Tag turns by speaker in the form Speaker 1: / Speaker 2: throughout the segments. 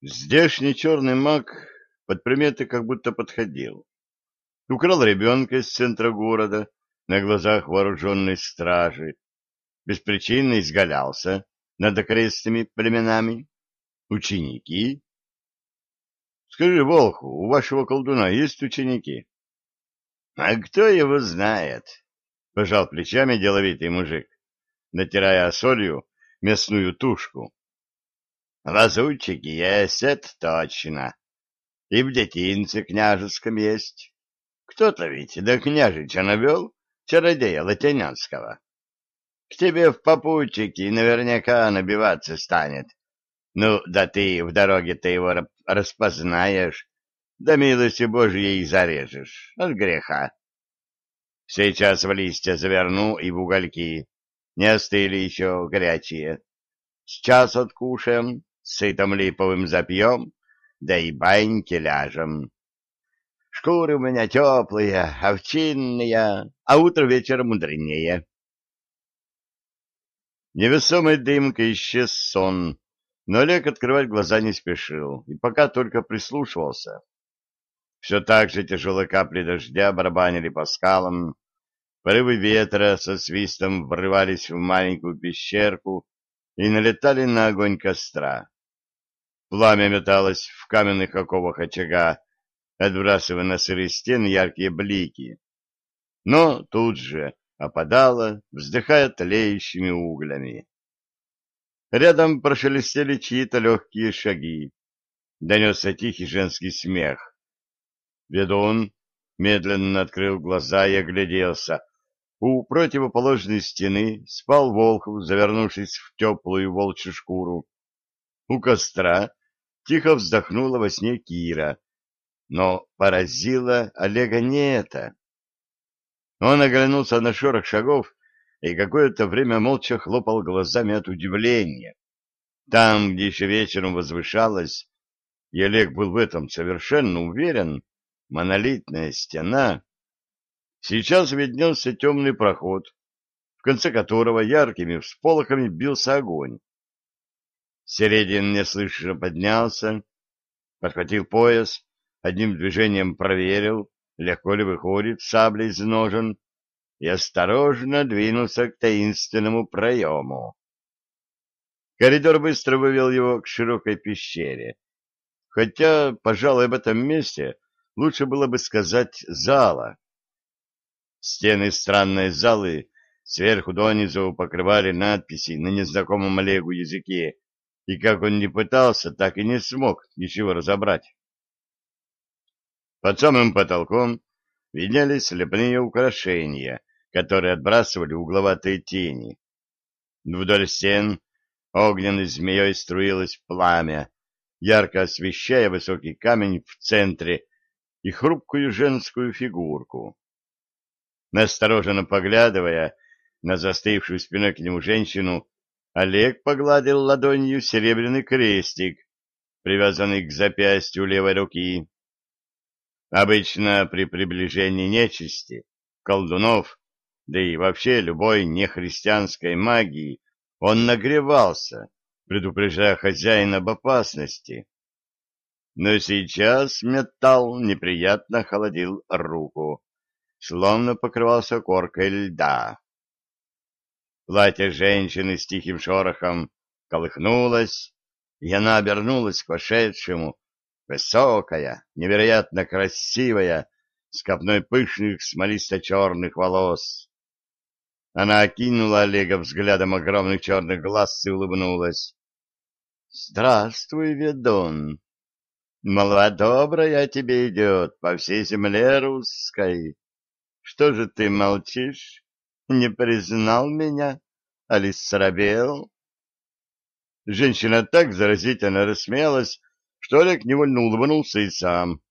Speaker 1: Здешний черный маг под приметы как будто подходил. Украл ребенка из центра города на глазах вооруженной стражи, беспричинно изгалялся над окрестными племенами. Ученики? Скажи, Волху, у вашего колдуна есть ученики? — А кто его знает? — пожал плечами деловитый мужик, натирая солью мясную тушку. Лазутчик есть, это точно. И в детинце княжеском есть. Кто-то ведь до княжича навел чародея Латинянского. К тебе в попутчики наверняка набиваться станет. Ну, да ты в дороге-то его распознаешь, да милости Божьей зарежешь от греха. Сейчас в листья заверну и в угольки. Не остыли еще горячие. Сейчас откушаем, сытом липовым запьем, да и баньки ляжем. Шкуры у меня теплые, овчинные, а утро вечера мудренее. Невесомой дымкой исчез сон, но Олег открывать глаза не спешил и пока только прислушивался. Все так же тяжелые капли дождя барабанили по скалам, порывы ветра со свистом врывались в маленькую пещерку и налетали на огонь костра. Пламя металось в каменных оковах очага, отбрасывая на сырые стены яркие блики. Но тут же опадало, вздыхая тлеющими углями. Рядом прошелестели чьи-то легкие шаги. Донесся тихий женский смех. Ведун медленно открыл глаза и огляделся. У противоположной стены спал Волхов, завернувшись в теплую волчью шкуру. У костра Тихо вздохнула во сне Кира. Но поразило Олега не это. Он оглянулся на шорох шагов и какое-то время молча хлопал глазами от удивления. Там, где еще вечером возвышалась, и Олег был в этом совершенно уверен, монолитная стена, сейчас виднелся темный проход, в конце которого яркими всполохами бился огонь. Середин неслышно поднялся, подхватил пояс, одним движением проверил, легко ли выходит сабля из ножен, и осторожно двинулся к таинственному проему. Коридор быстро вывел его к широкой пещере. Хотя, пожалуй, об этом месте лучше было бы сказать зала. Стены странной залы сверху донизу покрывали надписи на незнакомом Олегу языке, и как он не пытался, так и не смог ничего разобрать. Под самым потолком виднелись слепные украшения, которые отбрасывали угловатые тени. Вдоль стен огненной змеей струилось пламя, ярко освещая высокий камень в центре и хрупкую женскую фигурку. Настороженно поглядывая на застывшую спиной к нему женщину, Олег погладил ладонью серебряный крестик, привязанный к запястью левой руки. Обычно при приближении нечисти, колдунов, да и вообще любой нехристианской магии, он нагревался, предупреждая хозяина об опасности. Но сейчас металл неприятно холодил руку, словно покрывался коркой льда. Платье женщины с тихим шорохом колыхнулось, и она обернулась к вошедшему, высокая, невероятно красивая, с копной пышных смолисто-черных волос. Она окинула Олега взглядом огромных черных глаз и улыбнулась. — Здравствуй, ведун! Молва добрая тебе идет по всей земле русской. Что же ты молчишь? Не признал меня? Али срабел? Женщина так заразительно рассмеялась, что Олег невольно улыбнулся и сам.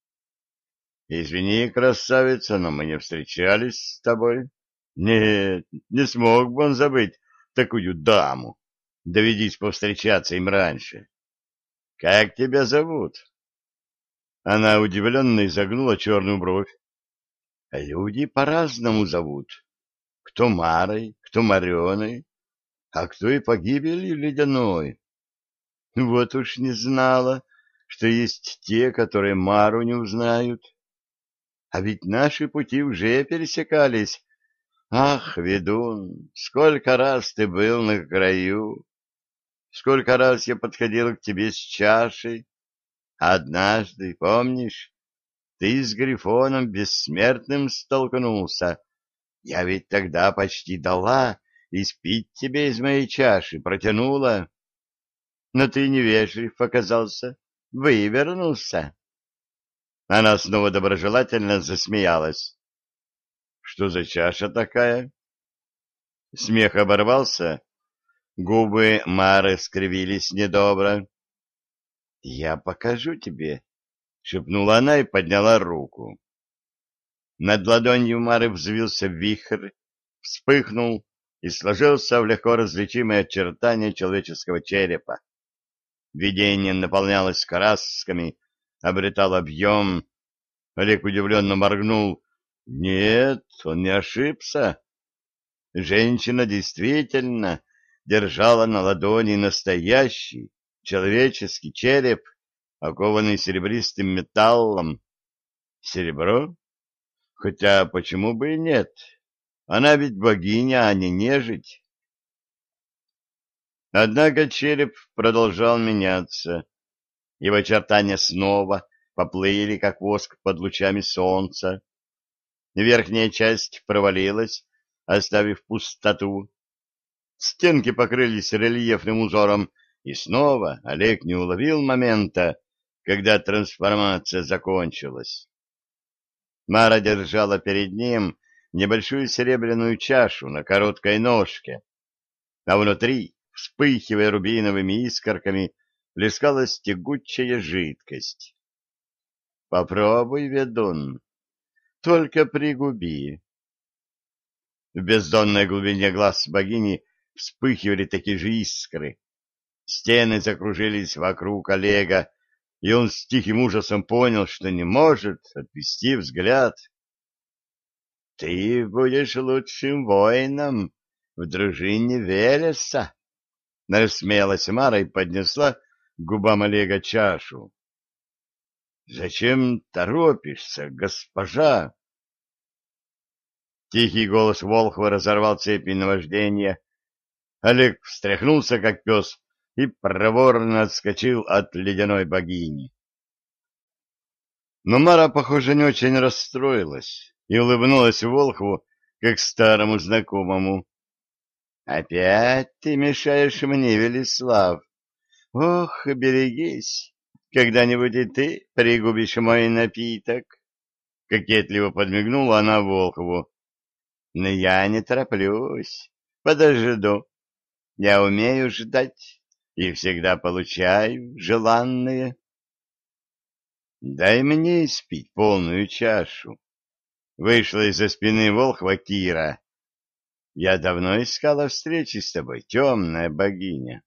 Speaker 1: — Извини, красавица, но мы не встречались с тобой. Нет, не смог бы он забыть такую даму. Доведись повстречаться им раньше. — Как тебя зовут? Она удивленно изогнула черную бровь. — Люди по-разному зовут. Кто Марой, кто Мареной, а кто и погибелью ледяной. Вот уж не знала, что есть те, которые Мару не узнают. А ведь наши пути уже пересекались. Ах, ведун, сколько раз ты был на краю! Сколько раз я подходил к тебе с чашей. Однажды, помнишь, ты с Грифоном бессмертным столкнулся. Я ведь тогда почти дала и спить тебе из моей чаши протянула. Но ты невежлив оказался, вывернулся. Она снова доброжелательно засмеялась. Что за чаша такая? Смех оборвался, губы Мары скривились недобро. — Я покажу тебе, — шепнула она и подняла руку. Над ладонью Мары взвился вихрь, вспыхнул и сложился в легко различимые очертания человеческого черепа. Видение наполнялось красками, обретал объем. Олег удивленно моргнул. Нет, он не ошибся. Женщина действительно держала на ладони настоящий человеческий череп, окованный серебристым металлом. Серебро? Хотя почему бы и нет? Она ведь богиня, а не нежить. Однако череп продолжал меняться. Его очертания снова поплыли, как воск под лучами солнца. Верхняя часть провалилась, оставив пустоту. Стенки покрылись рельефным узором, и снова Олег не уловил момента, когда трансформация закончилась. Мара держала перед ним небольшую серебряную чашу на короткой ножке, а внутри, вспыхивая рубиновыми искорками, плескалась тягучая жидкость. — Попробуй, ведун, только пригуби. В бездонной глубине глаз богини вспыхивали такие же искры. Стены закружились вокруг Олега, и он с тихим ужасом понял, что не может отвести взгляд. — Ты будешь лучшим воином в дружине Велеса, — насмелась Мара и поднесла к губам Олега чашу. — Зачем торопишься, госпожа? Тихий голос Волхва разорвал цепи наваждения. Олег встряхнулся, как пес, и проворно отскочил от ледяной богини. Но Мара, похоже, не очень расстроилась и улыбнулась Волхву, как старому знакомому. — Опять ты мешаешь мне, Велислав. Ох, берегись, когда-нибудь и ты пригубишь мой напиток. Кокетливо подмигнула она Волхову. Но я не тороплюсь, подожду. Я умею ждать и всегда получаю желанное. Дай мне испить полную чашу. Вышла из-за спины Волхва Кира. Я давно искала встречи с тобой, темная богиня.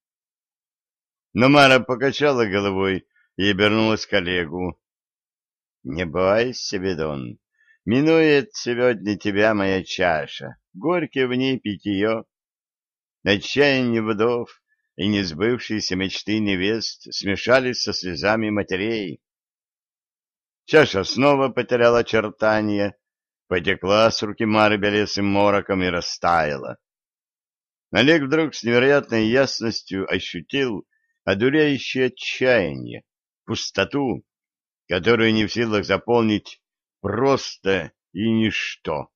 Speaker 1: Но Мара покачала головой и обернулась к Олегу. — Не бойся, Бедон, минует сегодня тебя моя чаша, горький в ней питье. Отчаяние вдов и несбывшиеся мечты невест смешались со слезами матерей. Чаша снова потеряла очертания, потекла с руки Мары белесым мороком и растаяла. Олег вдруг с невероятной ясностью ощутил, одуряющее отчаяние, пустоту, которую не в силах заполнить просто и ничто.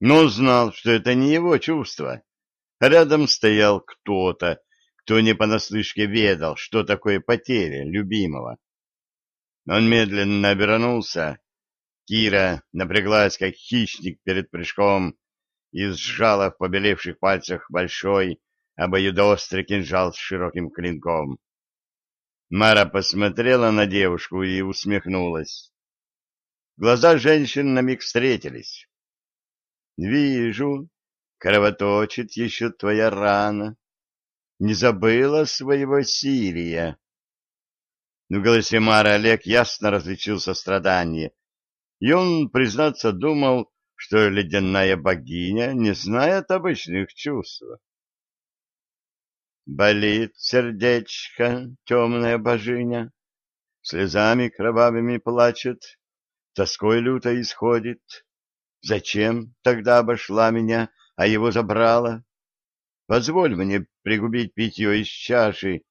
Speaker 1: Но знал, что это не его чувство. Рядом стоял кто-то, кто не понаслышке ведал, что такое потеря любимого. Он медленно обернулся. Кира напряглась, как хищник перед прыжком, и сжала в побелевших пальцах большой, обоюдоострый кинжал с широким клинком. Мара посмотрела на девушку и усмехнулась. Глаза женщин на миг встретились. — Вижу, кровоточит еще твоя рана. Не забыла своего Сирия. В голосе Мары Олег ясно различил сострадание, и он, признаться, думал, что ледяная богиня не знает обычных чувств. Болит сердечко, темная божиня. слезами кровавыми плачет, тоской люто исходит. Зачем тогда обошла меня, а его забрала? Позволь мне пригубить питье из чаши.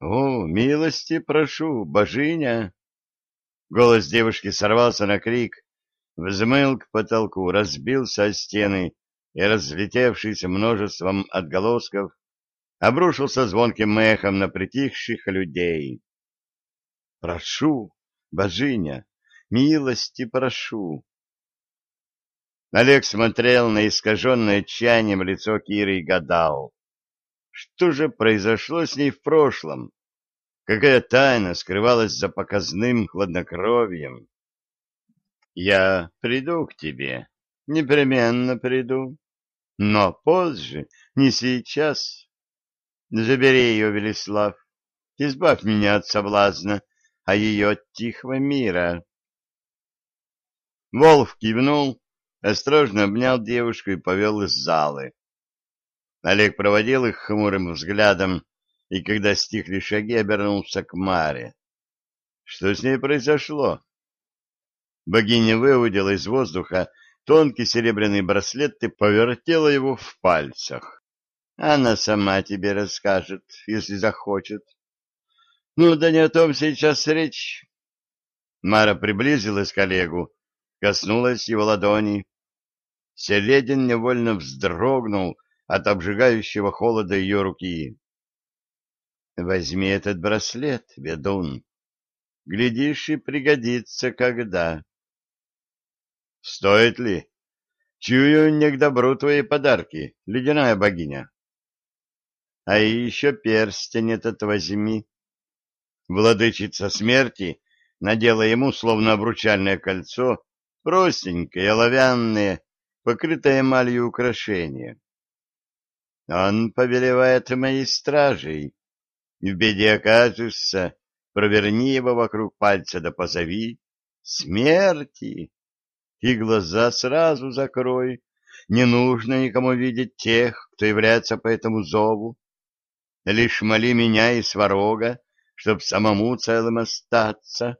Speaker 1: О, милости прошу, божиня! Голос девушки сорвался на крик, взмыл к потолку, разбился о стены и, разлетевшись множеством отголосков, обрушился звонким эхом на притихших людей. «Прошу, божиня, милости прошу!» Олег смотрел на искаженное отчаянием лицо Киры и гадал. Что же произошло с ней в прошлом? Какая тайна скрывалась за показным хладнокровием? Я приду к тебе, непременно приду, но позже, не сейчас. Забери ее, Велислав, избавь меня от соблазна, а ее от тихого мира. Волк кивнул, осторожно обнял девушку и повел из залы. Олег проводил их хмурым взглядом, и когда стихли шаги, обернулся к Маре. Что с ней произошло? Богиня выудила из воздуха тонкий серебряный браслет и повертела его в пальцах. Она сама тебе расскажет, если захочет. Ну, да не о том сейчас речь. Мара приблизилась к Олегу, коснулась его ладони. Селедин невольно вздрогнул от обжигающего холода ее руки. Возьми этот браслет, ведун. Глядишь, и пригодится когда. Стоит ли? Чую не к добру твои подарки, ледяная богиня. А еще перстень этот возьми. Владычица смерти надела ему, словно обручальное кольцо, простенькое, оловянное, покрытое эмалью украшение. Он повелевает моей стражей, в беде окажешься, проверни его вокруг пальца да позови. Смерти! И глаза сразу закрой. Не нужно никому видеть тех, кто является по этому зову. Лишь моли меня и сварога, чтоб самому целым остаться.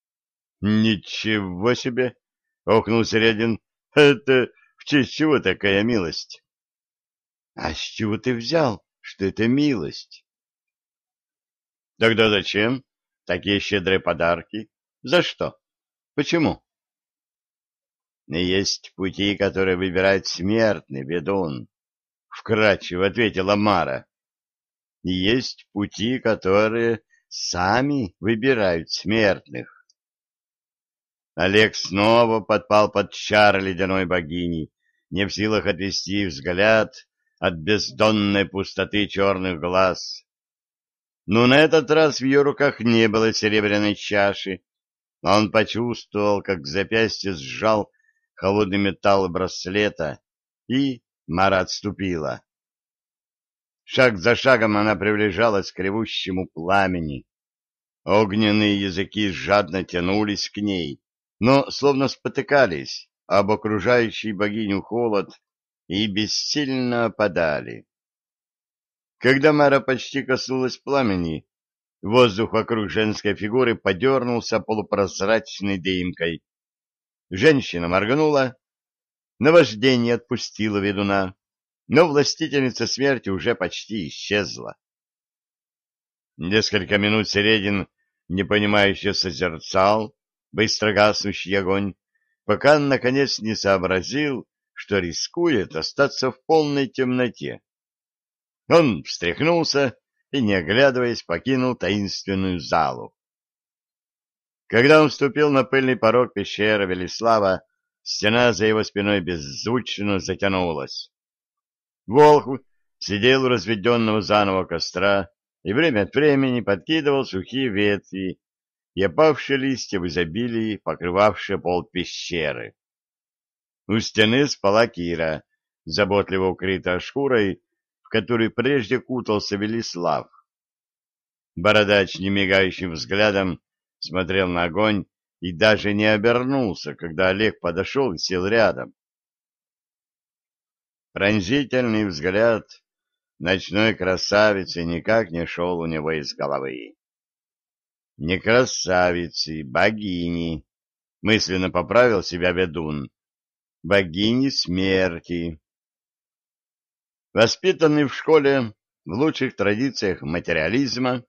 Speaker 1: — Ничего себе! — охнул Середин. — Это в честь чего такая милость? — А с чего ты взял, что это милость? Тогда зачем такие щедрые подарки? За что? Почему? Есть пути, которые выбирает смертный ведун, вкратчиво ответила Мара. Есть пути, которые сами выбирают смертных. Олег снова подпал под чар ледяной богини, не в силах отвести взгляд от бездонной пустоты черных глаз. Но на этот раз в ее руках не было серебряной чаши. Он почувствовал, как запястье сжал холодный металл браслета, и Мара отступила. Шаг за шагом она приближалась к ревущему пламени. Огненные языки жадно тянулись к ней, но словно спотыкались об окружающий богиню холод и бессильно опадали. Когда Мара почти коснулась пламени, воздух вокруг женской фигуры подернулся полупрозрачной дымкой. Женщина моргнула, наваждение отпустило ведуна, но властительница смерти уже почти исчезла. Несколько минут Середин, непонимающе созерцал быстро гаснущий огонь, пока, наконец, не сообразил, что рискует остаться в полной темноте. Он встряхнулся и, не оглядываясь, покинул таинственную залу. Когда он вступил на пыльный порог пещеры Велислава, стена за его спиной беззвучно затянулась. Волх сидел у разведенного заново костра и время от времени подкидывал сухие ветви и опавшие листья в изобилии, покрывавшие пол пещеры. У стены спала Кира, заботливо укрытая шкурой, который прежде кутался Велислав. Бородач немигающим взглядом смотрел на огонь и даже не обернулся, когда Олег подошел и сел рядом. Пронзительный взгляд ночной красавицы никак не шел у него из головы. Не красавицы, богини, мысленно поправил себя ведун. Богини смерти. Воспитанный в школе в лучших традициях материализма,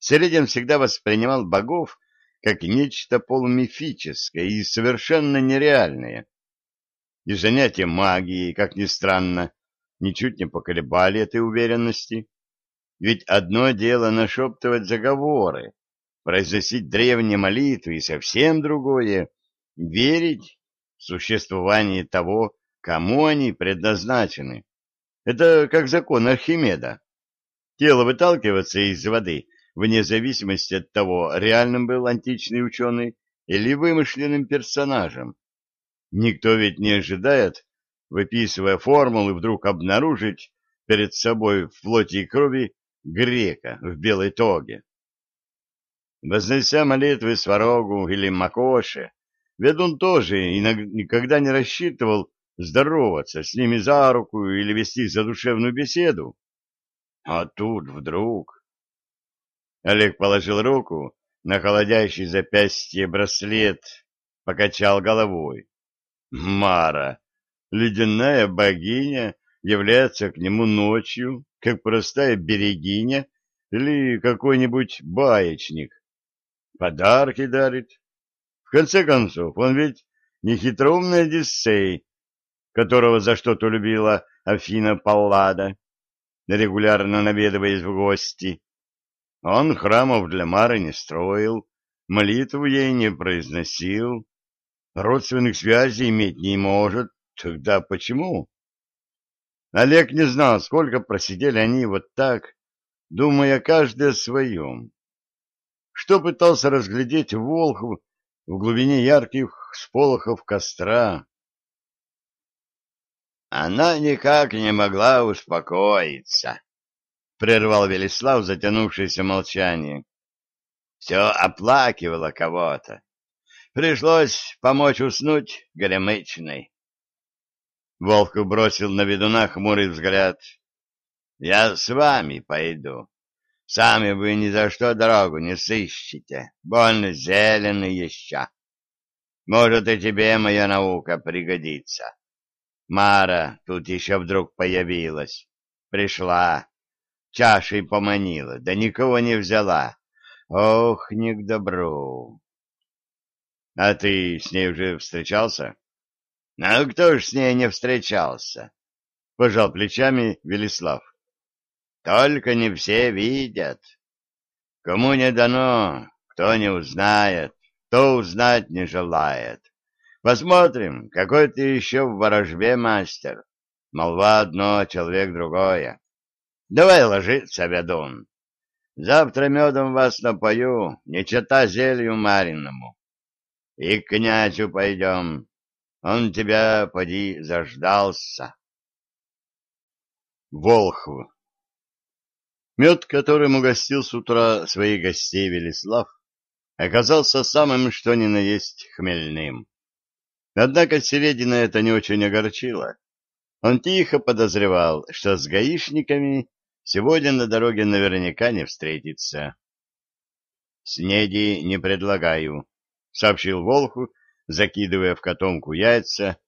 Speaker 1: Середин всегда воспринимал богов как нечто полумифическое и совершенно нереальное. И занятия магией, как ни странно, ничуть не поколебали этой уверенности. Ведь одно дело нашептывать заговоры, произносить древние молитвы, и совсем другое — верить в существование того, кому они предназначены. Это как закон Архимеда. Тело выталкивается из воды вне зависимости от того, реальным был античный ученый или вымышленным персонажем. Никто ведь не ожидает, выписывая формулы, вдруг обнаружить перед собой в плоти и крови грека в белой тоге. Вознеся молитвы Сварогу или Макоше, ведун тоже никогда не рассчитывал здороваться с ними за руку или вести задушевную беседу. А тут вдруг... Олег положил руку на холодящий запястье браслет, покачал головой. Мара, ледяная богиня, является к нему ночью, как простая берегиня или какой-нибудь баечник. Подарки дарит. В конце концов, он ведь не хитроумный Одиссей, которого за что-то любила Афина Паллада, регулярно наведываясь в гости. Он храмов для Мары не строил, молитву ей не произносил, родственных связей иметь не может. Тогда почему? Олег не знал, сколько просидели они вот так, думая каждый о своем. Что пытался разглядеть Волхов в глубине ярких сполохов костра, она никак не могла успокоиться, — прервал Велислав затянувшееся молчание. Все оплакивала кого-то. Пришлось помочь уснуть горемычной. Волков бросил на ведуна хмурый взгляд. — Я с вами пойду. Сами вы ни за что дорогу не сыщете. Больно зеленый еще. Может, и тебе моя наука пригодится. Мара тут еще вдруг появилась. Пришла. Чашей поманила, да никого не взяла. Ох, не к добру. А ты с ней уже встречался? Ну, кто ж с ней не встречался? Пожал плечами Велислав. Только не все видят. Кому не дано, кто не узнает, кто узнать не желает. Посмотрим, какой ты еще в ворожбе мастер. Молва одно, человек другое. Давай ложиться, ведун. Завтра медом вас напою, не чета зелью мариному. И к князю пойдем. Он тебя, поди, заждался. Волхв Мед, которым угостил с утра своих гостей Велислав, оказался самым что ни на есть хмельным. Однако Середина это не очень огорчило. Он тихо подозревал, что с гаишниками сегодня на дороге наверняка не встретится. «Снеди не предлагаю», — сообщил Волху, закидывая в котомку яйца,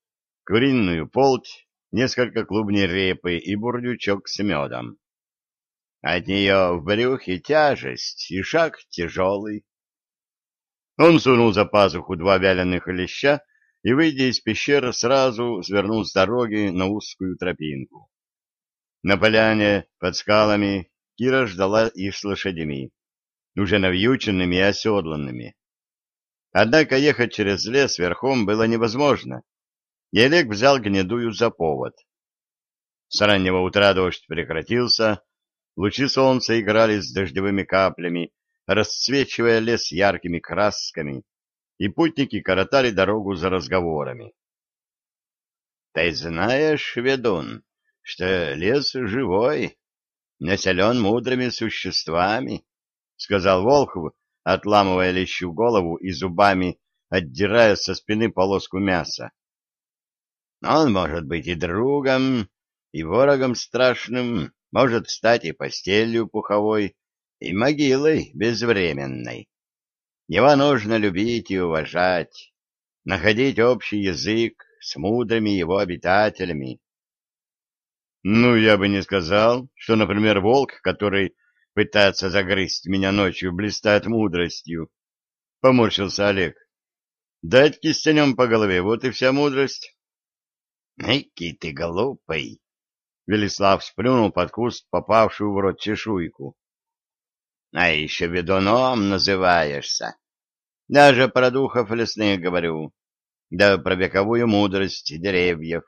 Speaker 1: куриную полть, несколько клубней репы и бурдючок с медом. От нее в брюхе тяжесть и шаг тяжелый. Он сунул за пазуху два вяленых леща и, выйдя из пещеры, сразу свернул с дороги на узкую тропинку. На поляне под скалами Кира ждала их с лошадями, уже навьюченными и оседланными. Однако ехать через лес верхом было невозможно, и Олег взял гнедую за повод. С раннего утра дождь прекратился, лучи солнца играли с дождевыми каплями, расцвечивая лес яркими красками, и путники коротали дорогу за разговорами. — Ты знаешь, ведун, что лес живой, населен мудрыми существами, — сказал Волхов, отламывая лещу голову и зубами отдирая со спины полоску мяса. — Он может быть и другом, и ворогом страшным, может стать и постелью пуховой, и могилой безвременной. Его нужно любить и уважать, находить общий язык с мудрыми его обитателями. Ну, я бы не сказал, что, например, волк, который пытается загрызть меня ночью, блистает мудростью. Поморщился Олег. Дать кистенем по голове, вот и вся мудрость. Эки ты глупый! Велислав сплюнул под куст попавшую в рот чешуйку. А еще ведуном называешься. Даже про духов лесных говорю, да про вековую мудрость деревьев.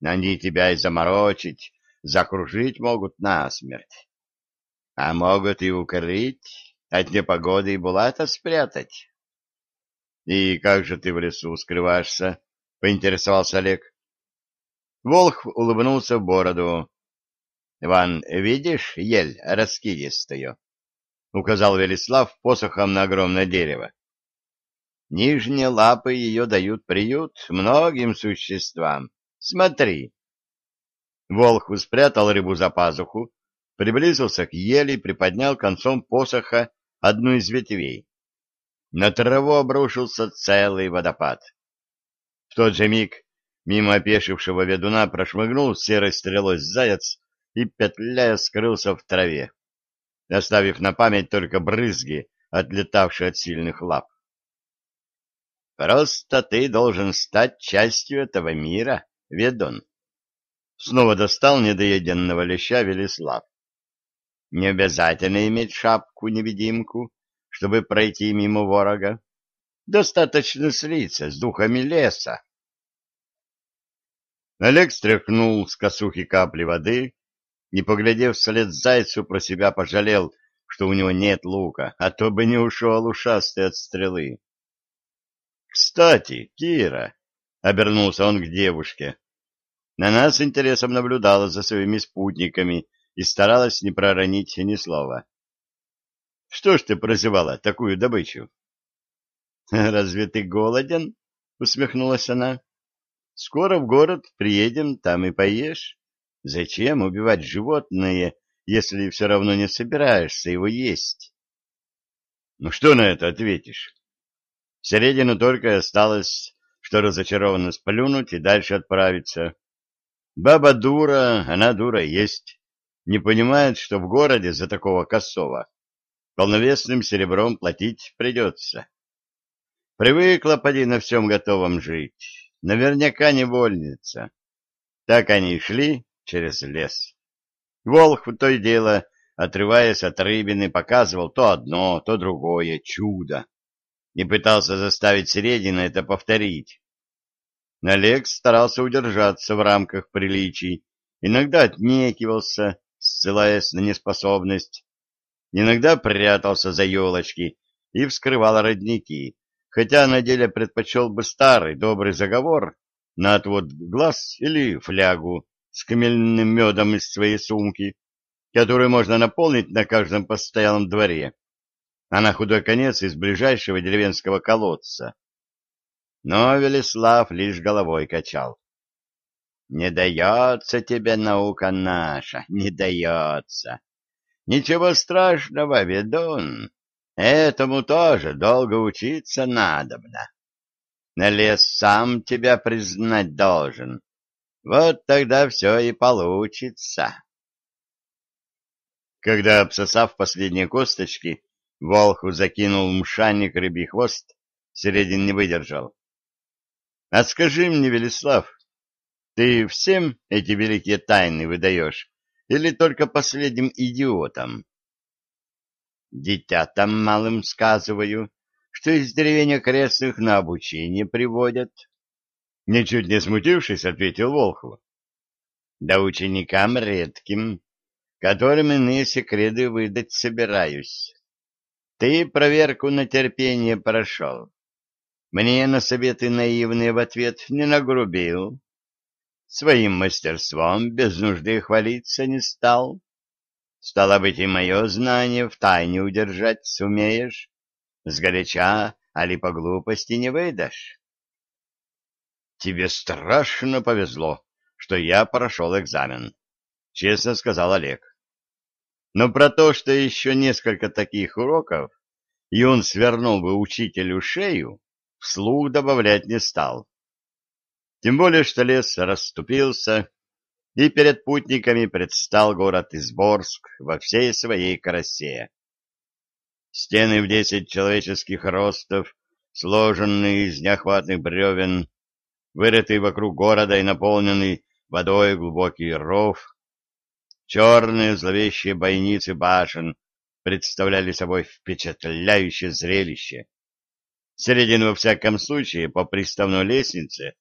Speaker 1: Они тебя и заморочить, закружить могут насмерть. А могут и укрыть, от непогоды и булата спрятать. — И как же ты в лесу скрываешься? — поинтересовался Олег. Волх улыбнулся в бороду. — Ван, видишь ель раскидистую? — указал Велислав посохом на огромное дерево. Нижние лапы ее дают приют многим существам. Смотри. Волх спрятал рыбу за пазуху, приблизился к ели и приподнял концом посоха одну из ветвей. На траву обрушился целый водопад. В тот же миг Мимо опешившего ведуна прошмыгнул серой стрелой заяц и, петляя, скрылся в траве, оставив на память только брызги, отлетавшие от сильных лап. «Просто ты должен стать частью этого мира, ведун!» Снова достал недоеденного леща Велислав. «Не обязательно иметь шапку-невидимку, чтобы пройти мимо ворога. Достаточно слиться с духами леса. Олег стряхнул с косухи капли воды и, поглядев вслед зайцу, про себя пожалел, что у него нет лука, а то бы не ушел ушастый от стрелы. — Кстати, Кира, — обернулся он к девушке, — на нас интересом наблюдала за своими спутниками и старалась не проронить ни слова. — Что ж ты прозевала такую добычу? — Разве ты голоден? — усмехнулась она. Скоро в город приедем, там и поешь. Зачем убивать животное, если все равно не собираешься его есть? Ну что на это ответишь? Середину только осталось, что разочарованно сплюнуть и дальше отправиться. Баба дура, она дура есть. Не понимает, что в городе за такого косого полновесным серебром платить придется. Привыкла, поди, на всем готовом жить. Наверняка не вольница. Так они и шли через лес. Волх в то и дело, отрываясь от рыбины, показывал то одно, то другое чудо и пытался заставить Середина это повторить. Олег старался удержаться в рамках приличий, иногда отнекивался, ссылаясь на неспособность, иногда прятался за елочки и вскрывал родники, хотя на деле предпочел бы старый добрый заговор на отвод глаз или флягу с камельным медом из своей сумки, которую можно наполнить на каждом постоялом дворе, а на худой конец из ближайшего деревенского колодца. Но Велислав лишь головой качал. «Не дается тебе наука наша, не дается. Ничего страшного, ведун, Этому тоже долго учиться надобно. На лес сам тебя признать должен. Вот тогда все и получится. Когда, обсосав последние косточки, Волху закинул мшанник рыбий хвост, Середин не выдержал. — А скажи мне, Велислав, ты всем эти великие тайны выдаешь или только последним идиотам? Дитятам малым сказываю, что из деревень окрестных на обучение приводят. Ничуть не смутившись, ответил Волхов. Да ученикам редким, которым иные секреты выдать собираюсь. Ты проверку на терпение прошел. Мне на советы наивные в ответ не нагрубил. Своим мастерством без нужды хвалиться не стал. Стало быть, и мое знание в тайне удержать сумеешь? Сгоряча, али по глупости не выдашь? Тебе страшно повезло, что я прошел экзамен, честно сказал Олег. Но про то, что еще несколько таких уроков, и он свернул бы учителю шею, вслух добавлять не стал. Тем более, что лес расступился, и перед путниками предстал город Изборск во всей своей красе. Стены в десять человеческих ростов, сложенные из неохватных бревен, вырытый вокруг города и наполненный водой глубокий ров, черные зловещие бойницы башен представляли собой впечатляющее зрелище. Середину, во всяком случае, по приставной лестнице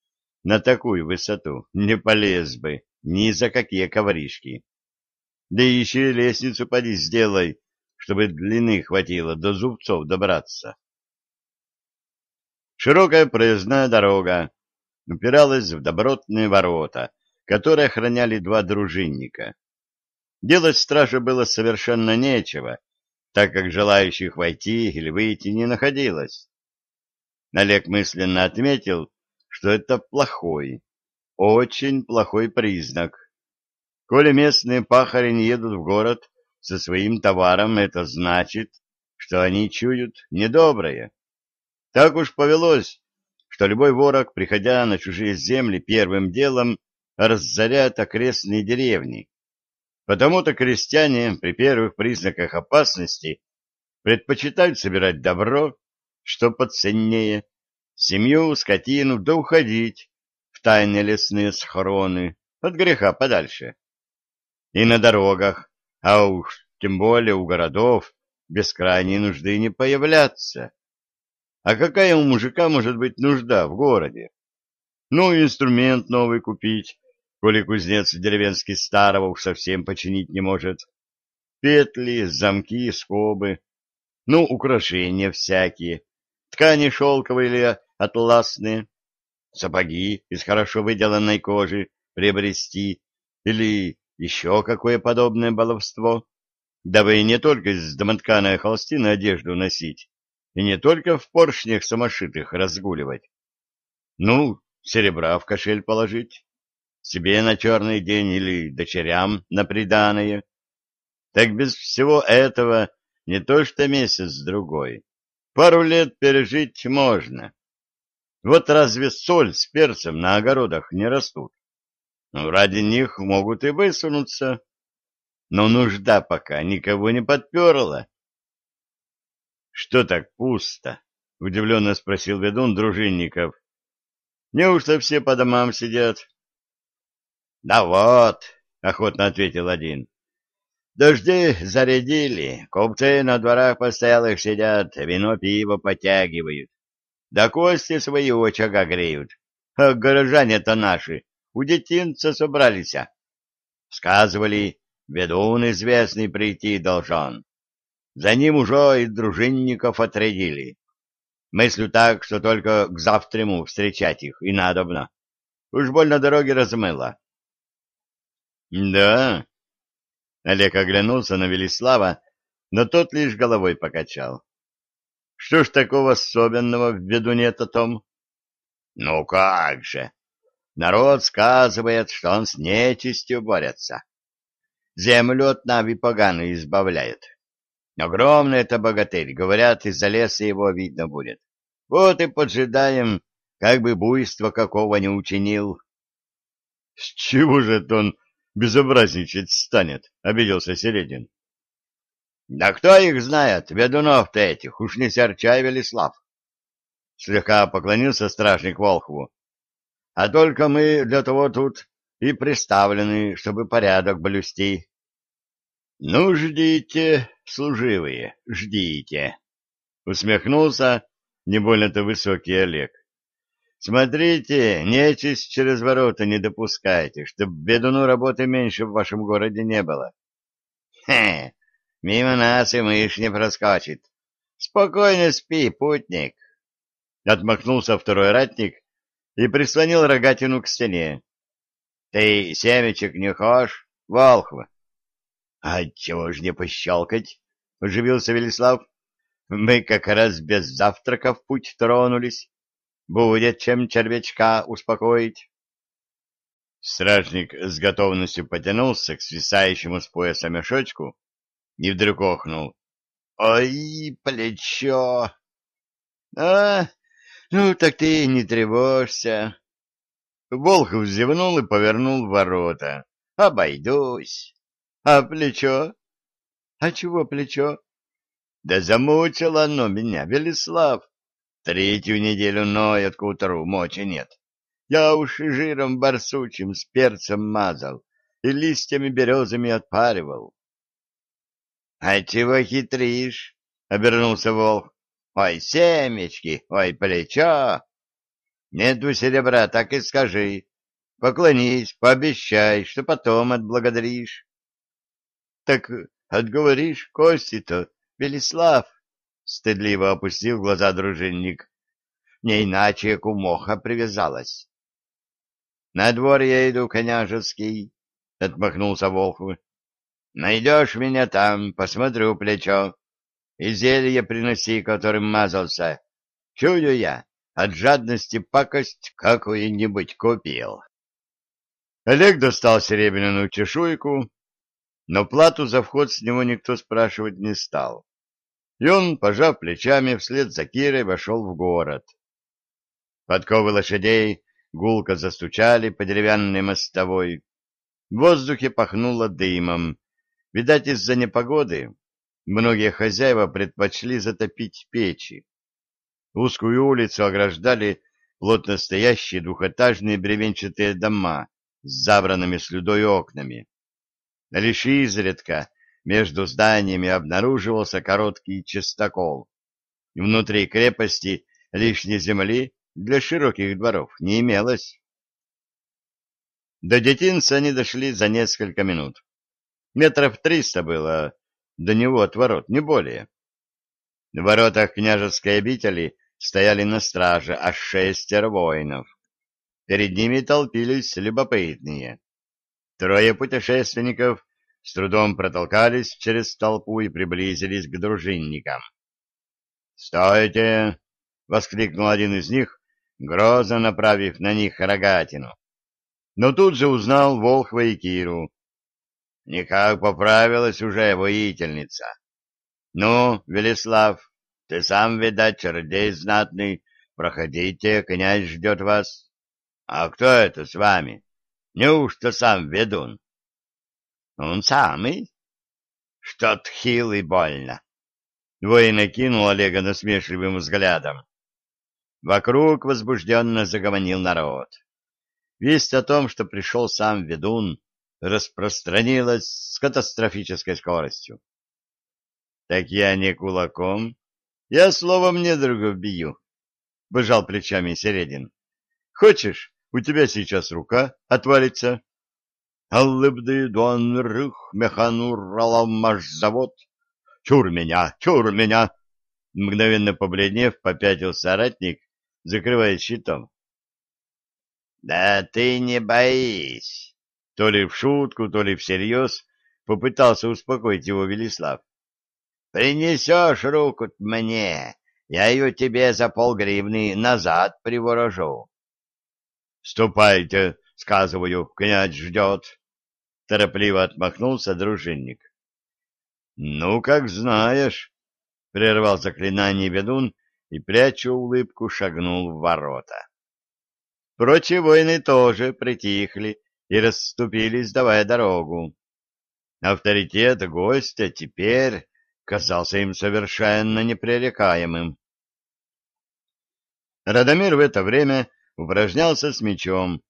Speaker 1: на такую высоту не полез бы ни за какие ковришки. Да еще и лестницу поди сделай, чтобы длины хватило до зубцов добраться. Широкая проездная дорога упиралась в добротные ворота, которые охраняли два дружинника. Делать страже было совершенно нечего, так как желающих войти или выйти не находилось. Олег мысленно отметил, что это плохой, очень плохой признак. Коли местные пахари не едут в город со своим товаром, это значит, что они чуют недоброе. Так уж повелось, что любой ворог, приходя на чужие земли, первым делом разоряет окрестные деревни. Потому-то крестьяне при первых признаках опасности предпочитают собирать добро, что поценнее, семью, скотину, да уходить в тайные лесные схроны, от греха подальше. И на дорогах, а уж тем более у городов, без крайней нужды не появляться. А какая у мужика может быть нужда в городе? Ну, инструмент новый купить, коли кузнец деревенский старого уж совсем починить не может. Петли, замки, скобы, ну, украшения всякие, ткани шелковые или атласные, сапоги из хорошо выделанной кожи приобрести или еще какое подобное баловство, дабы не только из домотканой холстины одежду носить, и не только в поршнях самошитых разгуливать. Ну, серебра в кошель положить, себе на черный день или дочерям на приданое. Так без всего этого не то что месяц-другой. Пару лет пережить можно. Вот разве соль с перцем на огородах не растут? Ну, ради них могут и высунуться. Но нужда пока никого не подперла. — Что так пусто? — удивленно спросил ведун дружинников. — Неужто все по домам сидят? — Да вот, — охотно ответил один. — Дожди зарядили, купцы на дворах постоялых сидят, вино пиво потягивают. Да кости свои очага греют. А горожане-то наши у детинца собрались. Сказывали, ведун известный прийти должен. За ним уже и дружинников отрядили. Мыслю так, что только к завтраму встречать их и надобно. Уж больно дороги размыло. Да. Олег оглянулся на Велислава, но тот лишь головой покачал. Что ж такого особенного в ведуне-то том? Ну как же! Народ сказывает, что он с нечистью борется. Землю от нави поганой избавляет. Огромный это богатырь, говорят, из-за леса его видно будет. Вот и поджидаем, как бы буйство какого не учинил. — С чего же это он безобразничать станет? — обиделся Середин. — Да кто их знает, ведунов-то этих, уж не серчай, Велислав. Слегка поклонился стражник Волхву. — А только мы для того тут и приставлены, чтобы порядок блюсти. — Ну, ждите, служивые, ждите! — усмехнулся не больно-то высокий Олег. Смотрите, нечисть через ворота не допускайте, чтоб бедуну работы меньше в вашем городе не было. Хе, мимо нас и мышь не проскочит. Спокойно спи, путник. Отмахнулся второй ратник и прислонил рогатину к стене. Ты семечек не хошь, Волхва? А чего ж не пощелкать? Оживился Велислав. Мы как раз без завтрака в путь тронулись. Будет чем червячка успокоить. Стражник с готовностью потянулся к свисающему с пояса мешочку и вдруг охнул. — Ой, плечо! А, ну так ты не тревожься. Волхов зевнул и повернул ворота. Обойдусь. А плечо? А чего плечо? Да замучило оно меня, Велислав. Третью неделю ноет к утру, мочи нет. Я уж и жиром барсучим с перцем мазал и листьями березами отпаривал. — А чего хитришь? — обернулся волк. — Ой, семечки, ой, плечо. Нету серебра, так и скажи. Поклонись, пообещай, что потом отблагодаришь. — Так отговоришь кости-то, Велислав? — стыдливо опустил глаза дружинник. — Не иначе кумоха привязалась. — На двор я иду, княжеский, — отмахнулся Волхв. — Найдешь меня там, посмотрю плечо, и зелье приноси, которым мазался. Чую я, от жадности пакость какую-нибудь купил. Олег достал серебряную чешуйку, но плату за вход с него никто спрашивать не стал. И он, пожав плечами, вслед за Кирой вошел в город. Подковы лошадей гулко застучали по деревянной мостовой. В воздухе пахнуло дымом. Видать, из-за непогоды многие хозяева предпочли затопить печи. Узкую улицу ограждали плотно стоящие двухэтажные бревенчатые дома с забранными слюдой окнами. Лишь изредка между зданиями обнаруживался короткий частокол. Внутри крепости лишней земли для широких дворов не имелось. До детинца они дошли за несколько минут. Метров триста было до него от ворот, не более. В воротах княжеской обители стояли на страже аж шестеро воинов. Перед ними толпились любопытные. Трое путешественников с трудом протолкались через толпу и приблизились к дружинникам. «Стойте!» — воскликнул один из них, грозно направив на них рогатину. Но тут же узнал Волхва и Киру. Никак поправилась уже воительница. «Ну, Велислав, ты сам, видать, чародей знатный. Проходите, князь ждет вас. А кто это с вами? Неужто сам ведун? Он самый. Что-то хилый больно. Воин окинул Олега насмешливым взглядом. Вокруг возбужденно загомонил народ. Весть о том, что пришел сам ведун, распространилась с катастрофической скоростью. — Так я не кулаком, я словом недругов бью, — пожал плечами Середин. — Хочешь, у тебя сейчас рука отвалится? Аллыбды дон рых механуралам завод. Чур меня, чур меня! Мгновенно побледнев, попятил соратник, закрывая щитом. — Да ты не боись! То ли в шутку, то ли всерьез попытался успокоить его Велислав. Принесешь руку мне, я ее тебе за полгривны назад приворожу. — Ступайте, сказываю, князь ждет. Торопливо отмахнулся дружинник. — Ну, как знаешь, — прервал заклинание ведун и, пряча улыбку, шагнул в ворота. Прочие воины тоже притихли и расступились, давая дорогу. Авторитет гостя теперь казался им совершенно непререкаемым. Радомир в это время упражнялся с мечом,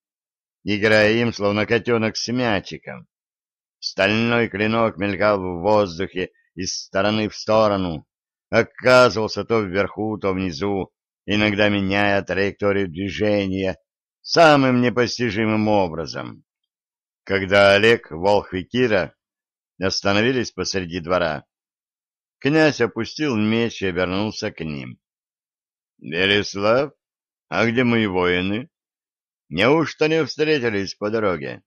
Speaker 1: играя им, словно котенок с мячиком. Стальной клинок мелькал в воздухе из стороны в сторону, оказывался то вверху, то внизу, иногда меняя траекторию движения самым непостижимым образом. Когда Олег, Волх и Кира остановились посреди двора, Князь опустил меч и обернулся к ним. — Береслав, а где мои воины? Неужто не встретились по дороге?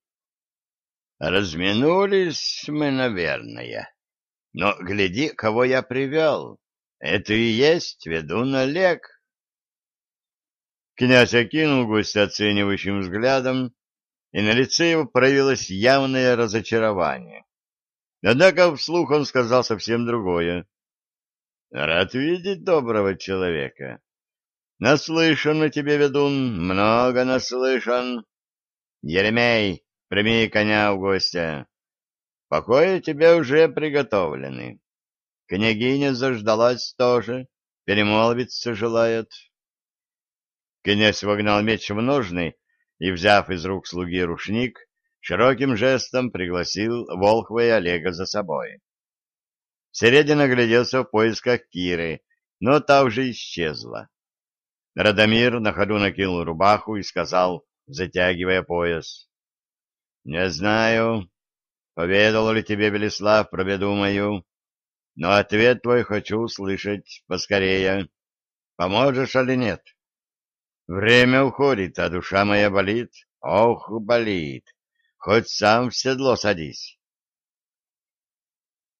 Speaker 1: — Разминулись мы, наверное. Но гляди, кого я привел. Это и есть ведун Олег. Князь окинул гостя оценивающим взглядом, и на лице его проявилось явное разочарование. Однако вслух он сказал совсем другое. Рад видеть доброго человека. Наслышан на тебе, ведун, много наслышан. Еремей, прими коня в гостя. Покои тебе уже приготовлены. Княгиня заждалась тоже, перемолвиться желает. Князь вогнал меч в ножны и, взяв из рук слуги рушник, широким жестом пригласил Волхва и Олега за собой. Середин огляделся в поисках Киры, но та уже исчезла. Радомир на ходу накинул рубаху и сказал, затягивая пояс. — Не знаю, поведал ли тебе Белислав про беду мою, но ответ твой хочу услышать поскорее. Поможешь или нет? Время уходит, а душа моя болит. Ох, болит. Хоть сам в седло садись.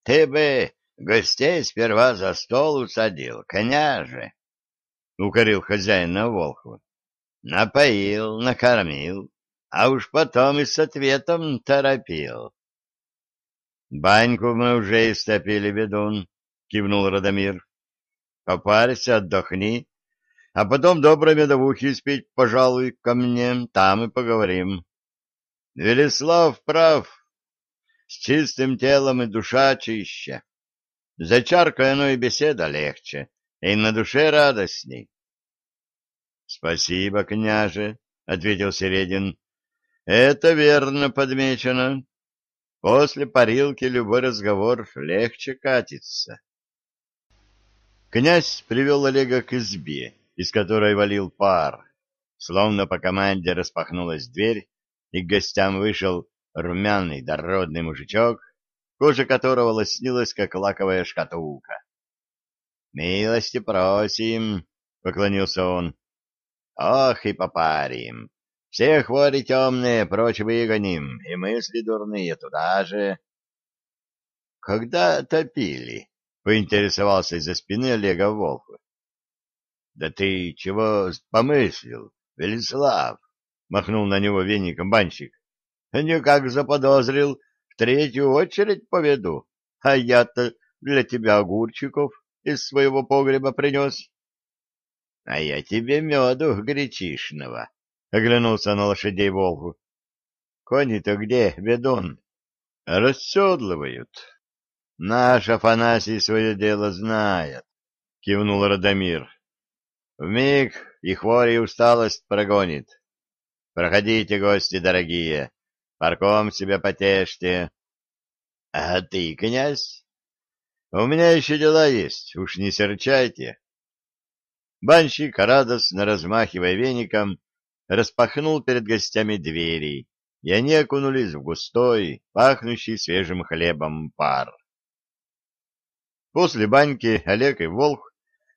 Speaker 1: Ты бы Гостей сперва за стол усадил, коня же, — укорил хозяин на Волхва. Напоил, накормил, а уж потом и с ответом торопил. — Баньку мы уже истопили, ведун, — кивнул Радомир. — Попарься, отдохни, а потом доброй медовухи спить, пожалуй, ко мне, там и поговорим. Велислав прав, с чистым телом и душа чища. За чаркой оно и беседа легче, и на душе радостней. — Спасибо, княже, — ответил Середин. — Это верно подмечено. После парилки любой разговор легче катится. Князь привел Олега к избе, из которой валил пар. Словно по команде распахнулась дверь, и к гостям вышел румяный дородный мужичок кожа которого лоснилась, как лаковая шкатулка. «Милости просим!» — поклонился он. «Ох и попарим! Все хвори темные прочь выгоним, и мысли дурные туда же!» «Когда топили?» — поинтересовался из-за спины Олега Волхв. «Да ты чего помыслил, Велислав?» — махнул на него веником банщик. «Никак заподозрил, третью очередь поведу, а я-то для тебя огурчиков из своего погреба принес. — А я тебе меду гречишного, — оглянулся на лошадей Волгу. — Кони-то где, ведун? — Расседлывают. — Наш Афанасий свое дело знает, — кивнул Радомир. — Вмиг и хворь и усталость прогонит. Проходите, гости дорогие, Парком себя потешьте. — А ты, князь? — У меня еще дела есть, уж не серчайте. Банщик, радостно размахивая веником, распахнул перед гостями двери, и они окунулись в густой, пахнущий свежим хлебом пар. После баньки Олег и Волх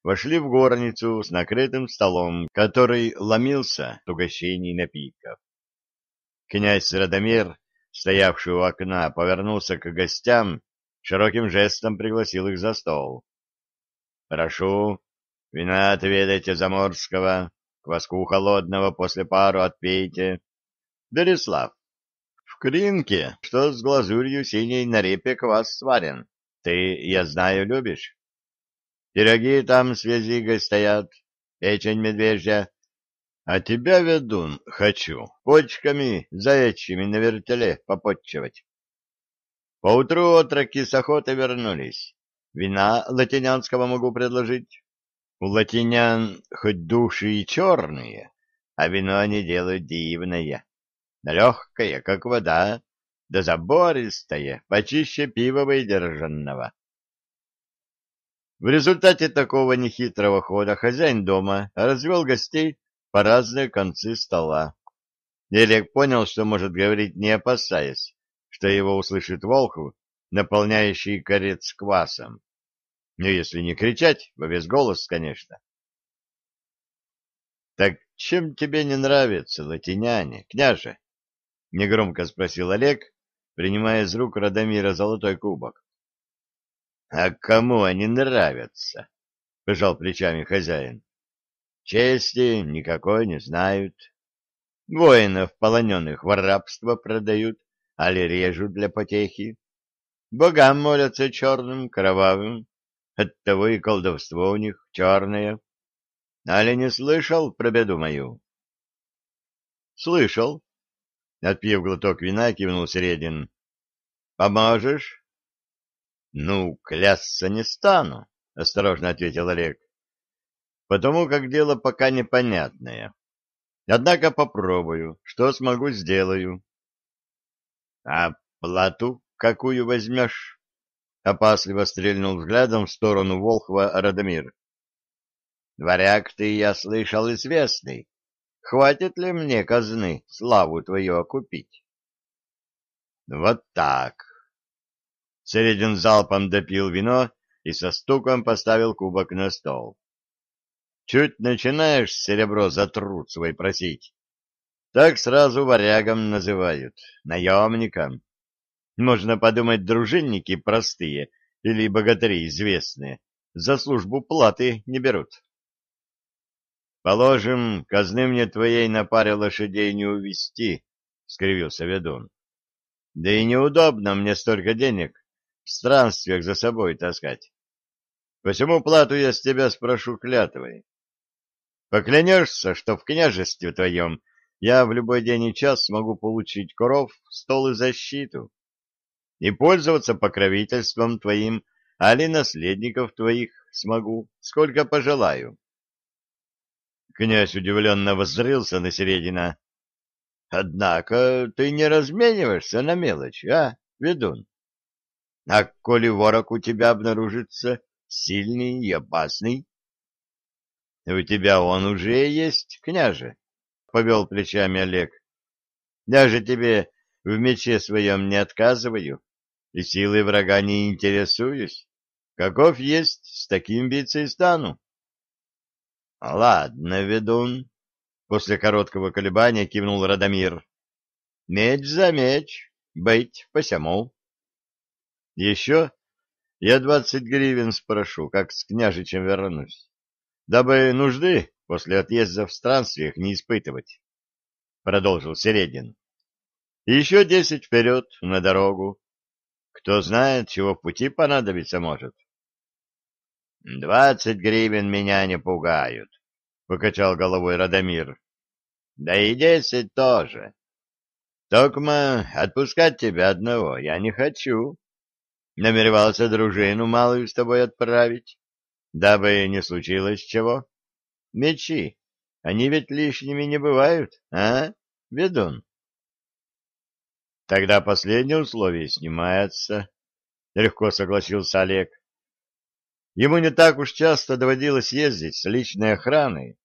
Speaker 1: вошли в горницу с накрытым столом, который ломился от угощений напитков. Князь Радомир, стоявший у окна, повернулся к гостям, широким жестом пригласил их за стол. — Прошу, вина отведайте заморского, кваску холодного после пару отпейте. Береслав, в кринке, что с глазурью синей на репе квас сварен, ты, я знаю, любишь. Пироги там с визигой стоят, печень медвежья, а тебя, ведун, хочу почками заячьими на вертеле попотчевать. Поутру отроки с охоты вернулись. Вина латинянского могу предложить. У латинян хоть души и черные, а вино они делают дивное. Легкое, как вода, да забористое, почище пива выдержанного. В результате такого нехитрого хода хозяин дома развел гостей по разные концы стола. Олег понял, что может говорить, не опасаясь, что его услышит Волхов, наполняющий корец квасом. Ну, если не кричать, во весь голос, конечно. — Так чем тебе не нравится, латиняне, княже? — негромко спросил Олег, принимая из рук Радомира золотой кубок. — А кому они нравятся? — пожал плечами хозяин. Чести никакой не знают. Воинов полоненных в рабство продают, али режут для потехи. Богам молятся черным, кровавым, Оттого и колдовство у них черное. Али не слышал про беду мою? — Слышал. Отпив глоток вина, кивнул Середин. — Поможешь? — Ну, клясться не стану, — осторожно ответил Олег. — Потому как дело пока непонятное. Однако попробую. Что смогу, сделаю. — А плату какую возьмешь? — опасливо стрельнул взглядом в сторону Волхва Радомир. — Варяг ты, я слышал, известный. Хватит ли мне казны славу твою окупить? — Вот так. Середин залпом допил вино и со стуком поставил кубок на стол. Чуть начинаешь серебро за труд свой просить, так сразу варягом называют, наемником. Можно подумать, дружинники простые или богатыри известные за службу платы не берут. Положим, казны мне твоей на паре лошадей не увести, — скривился ведун. Да и неудобно мне столько денег в странствиях за собой таскать. Посему плату я с тебя спрошу клятвой. Поклянешься, что в княжестве твоем я в любой день и час смогу получить коров, стол и защиту и пользоваться покровительством твоим, али наследников твоих смогу, сколько пожелаю. Князь удивленно воззрился на Середина. — Однако ты не размениваешься на мелочь, а, ведун? А коли ворог у тебя обнаружится сильный и опасный? — У тебя он уже есть, княже, — повел плечами Олег. — Даже тебе в мече своем не отказываю и силой врага не интересуюсь. Каков есть, с таким биться и стану. — Ладно, ведун, — после короткого колебания кивнул Радомир. — Меч за меч, быть посему. — Еще я двадцать гривен спрошу, как с княжичем вернусь, дабы нужды после отъезда в странствиях не испытывать, — продолжил Середин. — Еще десять вперед на дорогу, кто знает, чего в пути понадобиться может. — Двадцать гривен меня не пугают, — покачал головой Радомир. — Да и десять тоже. Токма, отпускать тебя одного я не хочу. Намеревался дружину малую с тобой отправить, дабы не случилось чего. Мечи, они ведь лишними не бывают, а, ведун? Тогда последнее условие снимается, — легко согласился Олег. Ему не так уж часто доводилось ездить с личной охраной,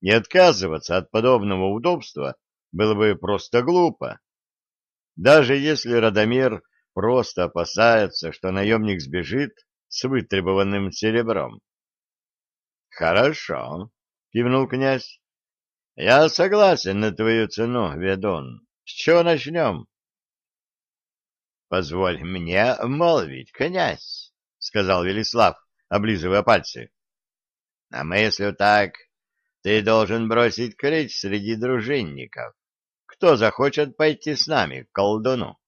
Speaker 1: и отказываться от подобного удобства было бы просто глупо. Даже если Радомир просто опасается, что наемник сбежит с вытребованным серебром. — Хорошо, — кивнул князь. — Я согласен на твою цену, ведун. С чего начнем? — Позволь мне молвить, князь, — сказал Велислав, облизывая пальцы. — А мыслю так, ты должен бросить клич среди дружинников. Кто захочет пойти с нами к колдуну?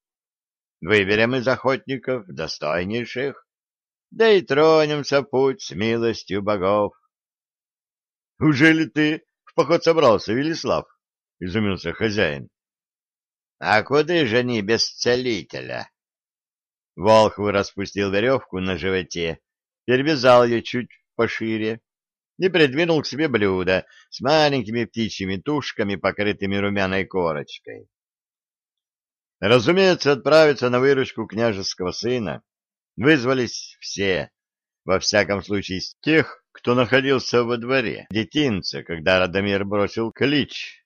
Speaker 1: Выберем из охотников достойнейших, да и тронемся путь с милостью богов. — Ужели ты в поход собрался, Велислав? — изумился хозяин. А куда же они без целителя? Волхв распустил веревку на животе, перевязал ее чуть пошире и придвинул к себе блюдо с маленькими птичьими тушками, покрытыми румяной корочкой. Разумеется, отправиться на выручку княжеского сына вызвались все, во всяком случае из тех, кто находился во дворе детинца, когда Радомир бросил клич.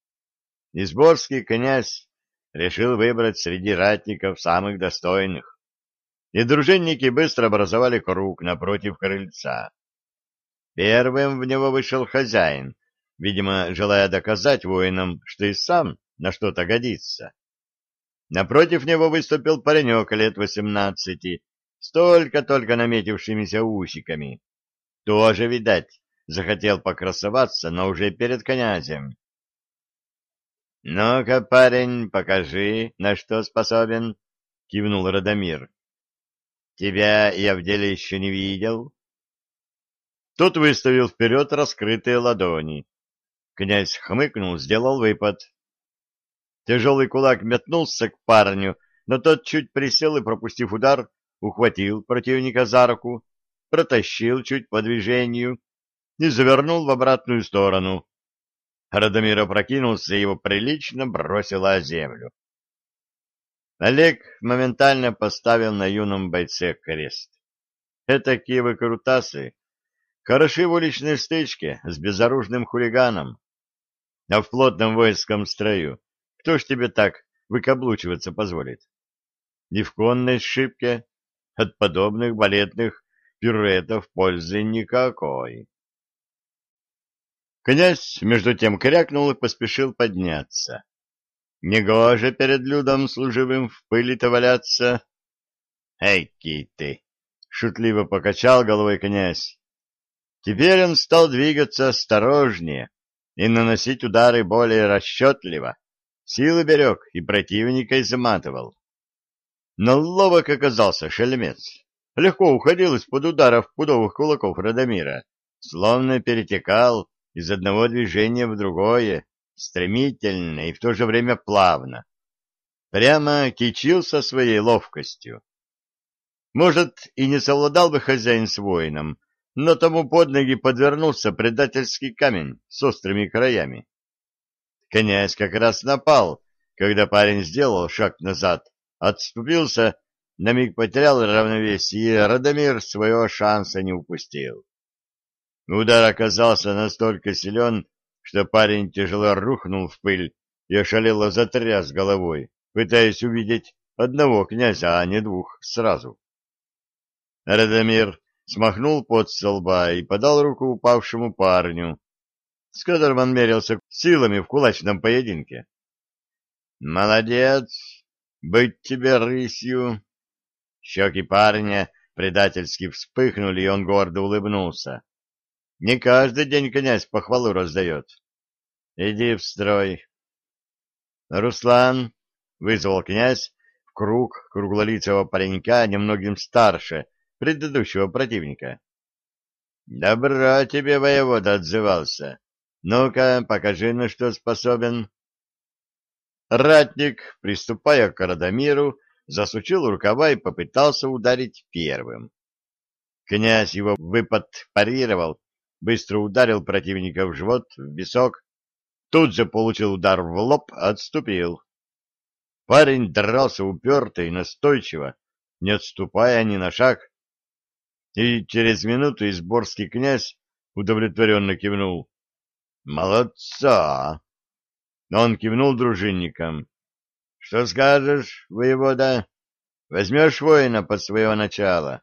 Speaker 1: Изборский князь решил выбрать среди ратников самых достойных. И дружинники быстро образовали круг напротив крыльца. Первым в него вышел хозяин, видимо, желая доказать воинам, что и сам на что-то годится. Напротив него выступил паренек лет восемнадцати, столько-только наметившимися усиками. Тоже, видать, захотел покрасоваться, но уже перед князем. — Ну-ка, парень, покажи, на что способен, — кивнул Радомир. — Тебя я в деле еще не видел. Тот выставил вперед раскрытые ладони. Князь хмыкнул, сделал выпад. Тяжелый кулак метнулся к парню, но тот чуть присел и, пропустив удар, ухватил противника за руку, протащил чуть по движению и завернул в обратную сторону. Радомир опрокинулся и его прилично бросило о землю. Олег моментально поставил на юном бойце крест. Этакие выкрутасы хороши в уличной стычке с безоружным хулиганом. А в плотном воинском строю кто ж тебе так выкаблучиваться позволит? И в конной шибке от подобных балетных пируэтов пользы никакой. Князь, между тем, крякнул и поспешил подняться. Негоже перед людом служивым в пыли-то валяться. Эйки ты! — шутливо покачал головой князь. Теперь он стал двигаться осторожнее и наносить удары более расчетливо. Силы берег и противника изматывал. Но ловок оказался шельмец. Легко уходил из-под ударов пудовых кулаков Радомира, словно перетекал из одного движения в другое, стремительно и в то же время плавно. Прямо кичился своей ловкостью. Может, и не совладал бы хозяин с воином, но тому под ноги подвернулся предательский камень с острыми краями. Князь как раз напал, когда парень сделал шаг назад, отступился, на миг потерял равновесие, и Радомир своего шанса не упустил. Удар оказался настолько силен, что парень тяжело рухнул в пыль и ошалело затряс головой, пытаясь увидеть одного князя, а не двух сразу. Радомир смахнул пот со лба и подал руку упавшему парню, с которым он мерился силами в кулачном поединке. «Молодец! Быть тебе рысью!» Щеки парня предательски вспыхнули, и он гордо улыбнулся. Не каждый день князь похвалу раздает. Иди в строй. Руслан вызвал князь в круг круглолицего паренька, немногим старше предыдущего противника. Добро тебе, воевода, отзывался. Ну-ка, покажи, на что способен. Ратник, приступая к Радомиру, засучил рукава и попытался ударить первым. Князь его выпад парировал, быстро ударил противника в живот, в висок, тут же получил удар в лоб, отступил. Парень дрался уперто и настойчиво, не отступая ни на шаг, и через минуту изборский князь удовлетворенно кивнул. «Молодца!» Он кивнул дружинникам. «Что скажешь, воевода? Возьмешь воина под своего начала?»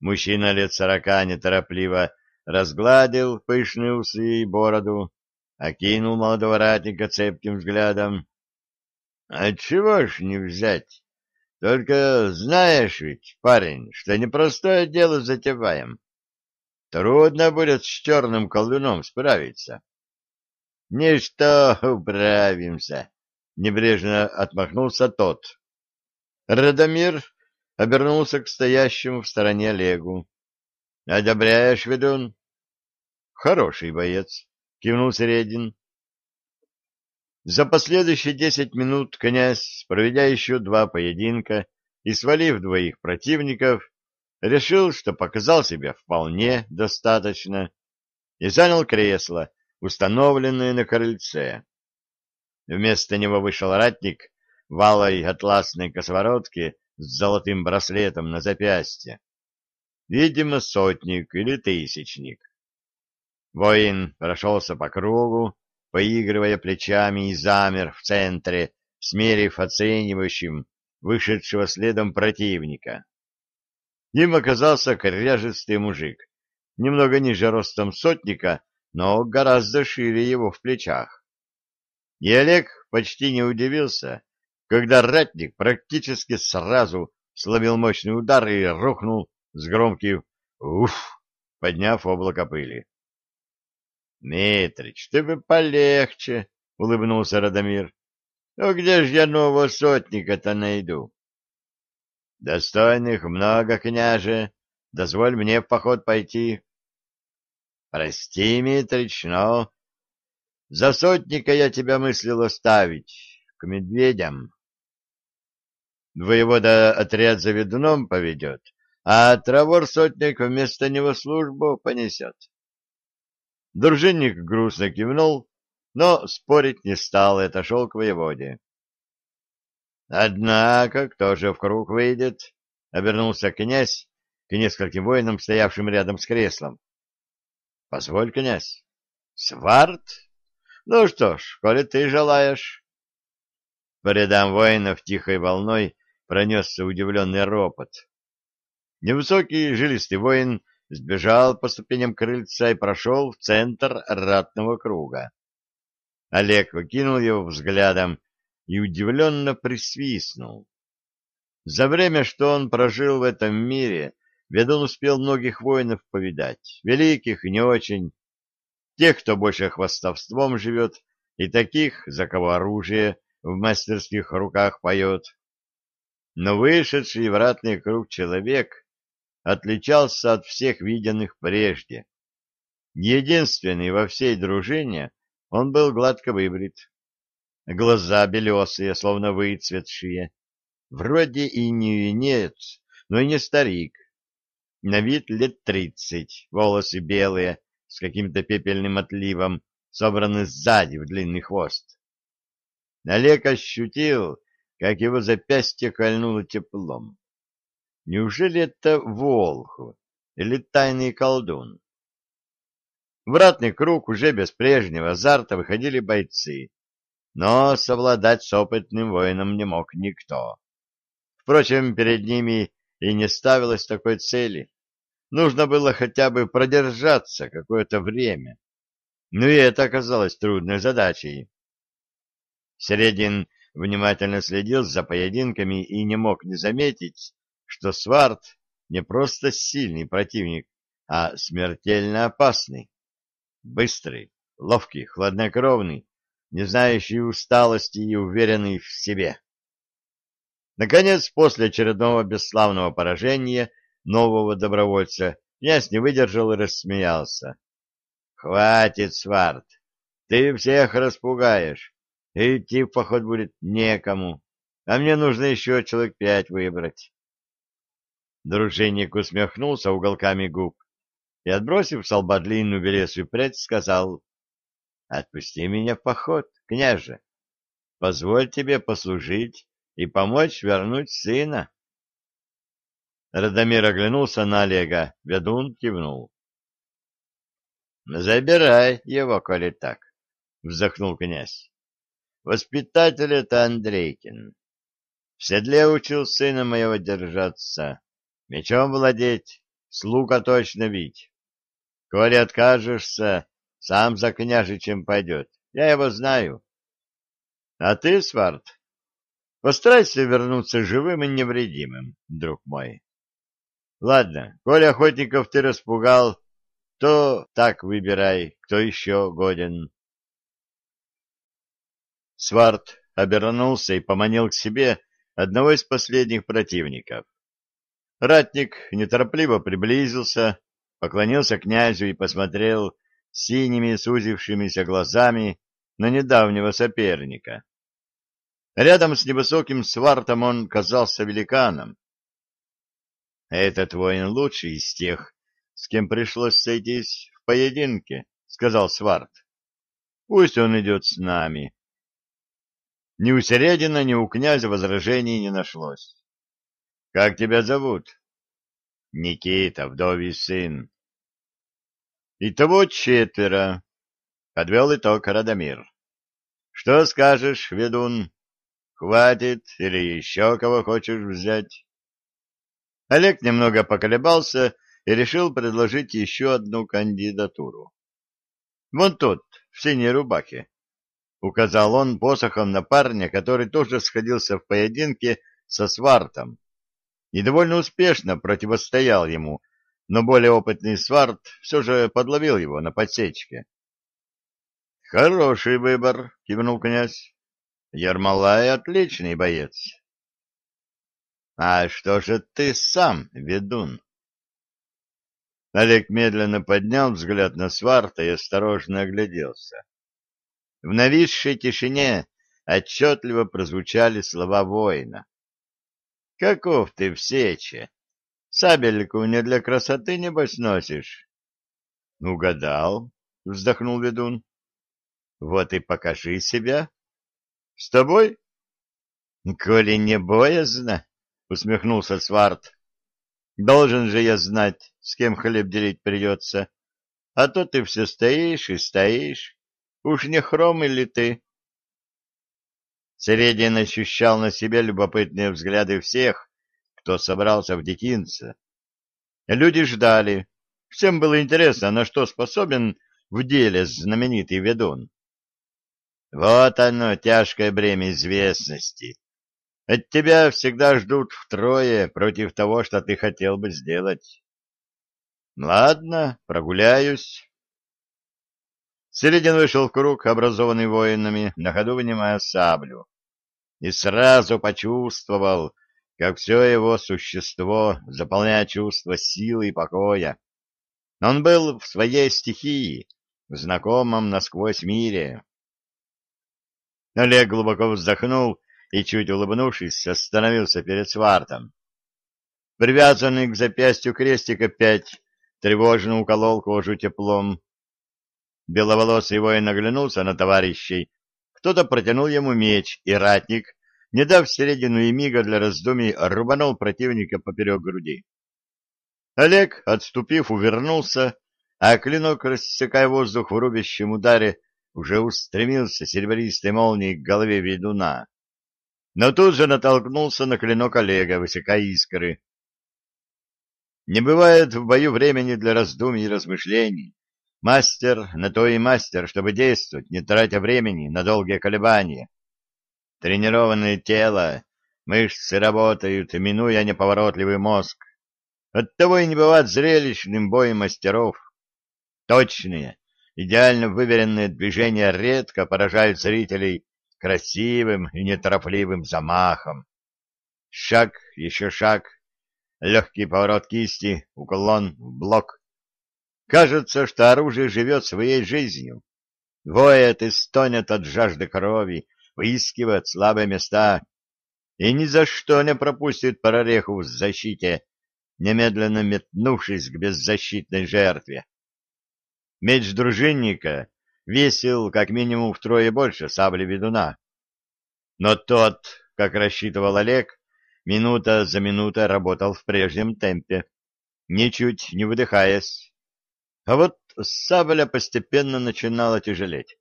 Speaker 1: Мужчина лет сорока неторопливо разгладил пышные усы и бороду, окинул молодого ратника цепким взглядом. — Отчего ж не взять? Только знаешь ведь, парень, что непростое дело затеваем. Трудно будет с черным колдуном справиться. — Ничто, управимся, — небрежно отмахнулся тот. Радомир обернулся к стоящему в стороне Олегу. — Одобряешь, ведун? — Хороший боец, — кивнул Середин. За последующие десять минут князь, проведя еще два поединка и свалив двоих противников, решил, что показал себя вполне достаточно, и занял кресло, установленное на крыльце. Вместо него вышел ратник в алой атласной косоворотке с золотым браслетом на запястье. Видимо, сотник или тысячник. Воин прошелся по кругу, поигрывая плечами, и замер в центре, смерив оценивающим вышедшего следом противника. Им оказался коряжистый мужик, немного ниже ростом сотника, но гораздо шире его в плечах. И Олег почти не удивился, когда ратник практически сразу словил мощный удар и рухнул с громким «Уф!», подняв облако пыли. — Митрич, ты бы полегче, — улыбнулся Радомир. — Ну где ж я нового сотника-то найду? — Достойных много, княже. Дозволь мне в поход пойти. Прости, Митрич, но... За сотника я тебя мыслил оставить, к медведям. Воевода отряд за ведуном поведет, а Травор сотник вместо него службу понесет. Дружинник грустно кивнул, но спорить не стал и отошел к воеводе. Однако, кто же в круг выйдет? — обернулся князь к нескольким воинам, стоявшим рядом с креслом. — Позволь, князь. — Сварт? Ну что ж, коли ты желаешь. По рядам воинов тихой волной пронесся удивленный ропот. Невысокий жилистый воин сбежал по ступеням крыльца и прошел в центр ратного круга. Олег выкинул его взглядом и удивленно присвистнул. За время, что он прожил в этом мире, ведун успел многих воинов повидать, великих и не очень, тех, кто больше хвастовством живет, и таких, за кого оружие в мастерских руках поет. Но вышедший в ратный круг человек отличался от всех виденных прежде. Единственный во всей дружине он был гладко выбрит. Глаза белесые, словно выцветшие. Вроде и не юнец, но и не старик. На вид лет тридцать, волосы белые, с каким-то пепельным отливом, собраны сзади в длинный хвост. Олег ощутил, как его запястье кольнуло теплом. Неужели это Волхв или тайный колдун? В ратный круг уже без прежнего азарта выходили бойцы, но совладать с опытным воином не мог никто. Впрочем, перед ними и не ставилось такой цели. Нужно было хотя бы продержаться какое-то время. Но и это оказалось трудной задачей. Середин внимательно следил за поединками и не мог не заметить, что Сварт не просто сильный противник, а смертельно опасный. Быстрый, ловкий, хладнокровный, не знающий усталости и уверенный в себе. Наконец, после очередного бесславного поражения нового добровольца, князь не выдержал и рассмеялся. — Хватит, Сварт, ты всех распугаешь. Идти в поход будет некому, а мне нужно еще человек пять выбрать. Дружинник усмехнулся уголками губ и, отбросив с лба длинную белесую прядь, сказал, Отпусти меня в поход, княже. Позволь тебе послужить и помочь вернуть сына. Радомир оглянулся на Олега, ведун кивнул. — Забирай его, коли так, — вздохнул князь. — Воспитатель это Андрейкин. В седле учил сына моего держаться, мечом владеть, слуга точно бить. Коли откажешься, сам за княжичем пойдет. Я его знаю. А ты, Сварт, постарайся вернуться живым и невредимым, друг мой. Ладно, коли охотников ты распугал, то так выбирай, кто еще годен. Сварт обернулся и поманил к себе одного из последних противников. Ратник неторопливо приблизился, поклонился князю и посмотрел синими сузившимися глазами на недавнего соперника. Рядом с невысоким свартом он казался великаном. «Этот воин лучший из тех, с кем пришлось сойтись в поединке», — сказал сварт. «Пусть он идет с нами». Ни у Середина, ни у князя возражений не нашлось. «Как тебя зовут?» «Никита, вдовий сын», Итого четверо. Подвел итог Радомир. Что скажешь, ведун? Хватит или еще кого хочешь взять? Олег немного поколебался и решил предложить еще одну кандидатуру. Вон тот, в синей рубахе. Указал он посохом на парня, который тоже сходился в поединке со свартом и довольно успешно противостоял ему, но более опытный сварт все же подловил его на подсечке. — Хороший выбор, — кивнул князь. — Ермолай — отличный боец. — А что же ты сам, ведун? Олег медленно поднял взгляд на Сварта и осторожно огляделся. В нависшей тишине отчетливо прозвучали слова воина. — Каков ты в сече? Сабельку не для красоты, небось, носишь? — Угадал, — вздохнул ведун. — Вот и покажи себя. — С тобой? — Коли не боязно, — усмехнулся Сварт. — Должен же я знать, с кем хлеб делить придется. А то ты все стоишь и стоишь. Уж не хром или ты? Середин ощущал на себе любопытные взгляды всех, кто собрался в детинце. Люди ждали. Всем было интересно, на что способен в деле знаменитый ведун. Вот оно, тяжкое бремя известности. От тебя всегда ждут втрое против того, что ты хотел бы сделать. Ладно, прогуляюсь. Середин вышел в круг, образованный воинами, на ходу вынимая саблю. И сразу почувствовал, как все его существо заполняет чувство силы и покоя. Он был в своей стихии, в знакомом насквозь мире. Олег глубоко вздохнул и, чуть улыбнувшись, остановился перед свартом. Привязанный к запястью крестик опять тревожно уколол кожу теплом. Беловолосый воин оглянулся на товарищей. Кто-то протянул ему меч, и ратник, не дав середину и мига для раздумий, рубанул противника поперек груди. Олег, отступив, увернулся, а клинок, рассекая воздух в рубящем ударе, уже устремился серебристой молнией к голове ведуна. Но тут же натолкнулся на клинок Олега, высекая искры. Не бывает в бою времени для раздумий и размышлений. Мастер на то и мастер, чтобы действовать, не тратя времени на долгие колебания. Тренированное тело, мышцы работают, минуя неповоротливый мозг. Оттого и не бывает зрелищным боем мастеров. Точные, идеально выверенные движения редко поражают зрителей красивым и неторопливым замахом. Шаг, еще шаг, легкий поворот кисти, уклон блок. Кажется, что оружие живет своей жизнью. Воет и стонет от жажды крови, выискивает слабые места и ни за что не пропустит прореху в защите, немедленно метнувшись к беззащитной жертве. Меч дружинника весил как минимум втрое больше сабли ведуна. Но тот, как рассчитывал Олег, минута за минутой работал в прежнем темпе, ничуть не выдыхаясь. А вот сабля постепенно начинала тяжелеть.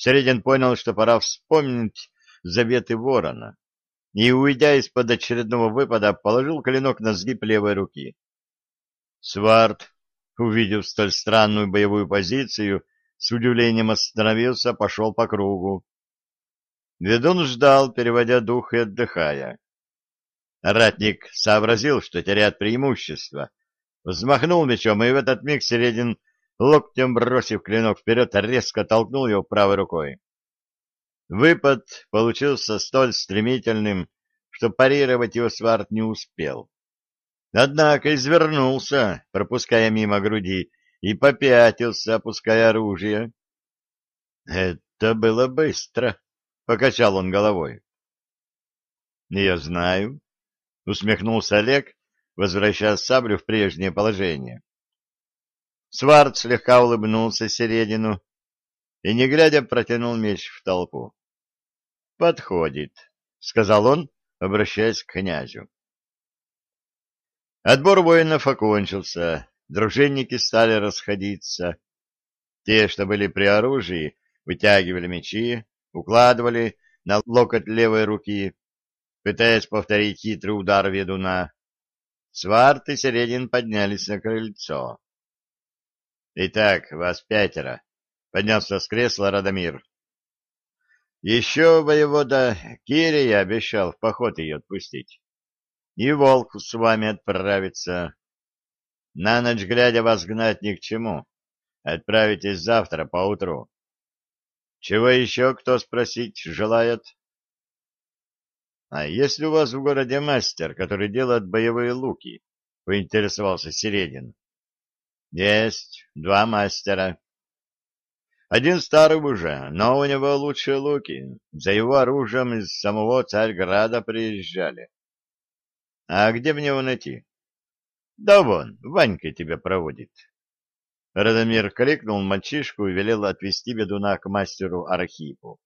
Speaker 1: Середин понял, что пора вспомнить заветы ворона, и, уйдя из-под очередного выпада, положил клинок на сгиб левой руки. Сварт, увидев столь странную боевую позицию, с удивлением остановился, пошел по кругу. Ведун ждал, переводя дух и отдыхая. Ратник сообразил, что теряет преимущество, взмахнул мечом, и в этот миг Середин локтем бросив клинок вперед, резко толкнул его правой рукой. Выпад получился столь стремительным, что парировать его Сварт не успел. Однако извернулся, пропуская мимо груди, и попятился, опуская оружие. «Это было быстро», — покачал он головой. «Я знаю», — усмехнулся Олег, возвращая саблю в прежнее положение. Сварт слегка улыбнулся середину и, не глядя, протянул меч в толпу. «Подходит», — сказал он, обращаясь к князю. Отбор воинов окончился, дружинники стали расходиться. Те, что были при оружии, вытягивали мечи, укладывали на локоть левой руки, пытаясь повторить хитрый удар ведуна. Сварт и Середин поднялись на крыльцо. Итак, вас пятеро. Поднялся с кресла Радомир. Еще воевода Кирия обещал в поход ее отпустить. И волк с вами отправится. На ночь глядя вас гнать ни к чему. Отправитесь завтра поутру. Чего еще кто спросить желает? А есть ли у вас в городе мастер, который делает боевые луки? Поинтересовался Середин. Есть два мастера. Один старый уже, но у него лучшие луки. За его оружием из самого Царьграда приезжали. А где мне его найти? Да вон, Ванька тебя проводит. Радомир крикнул мальчишку и велел отвести ведуна к мастеру Архипу.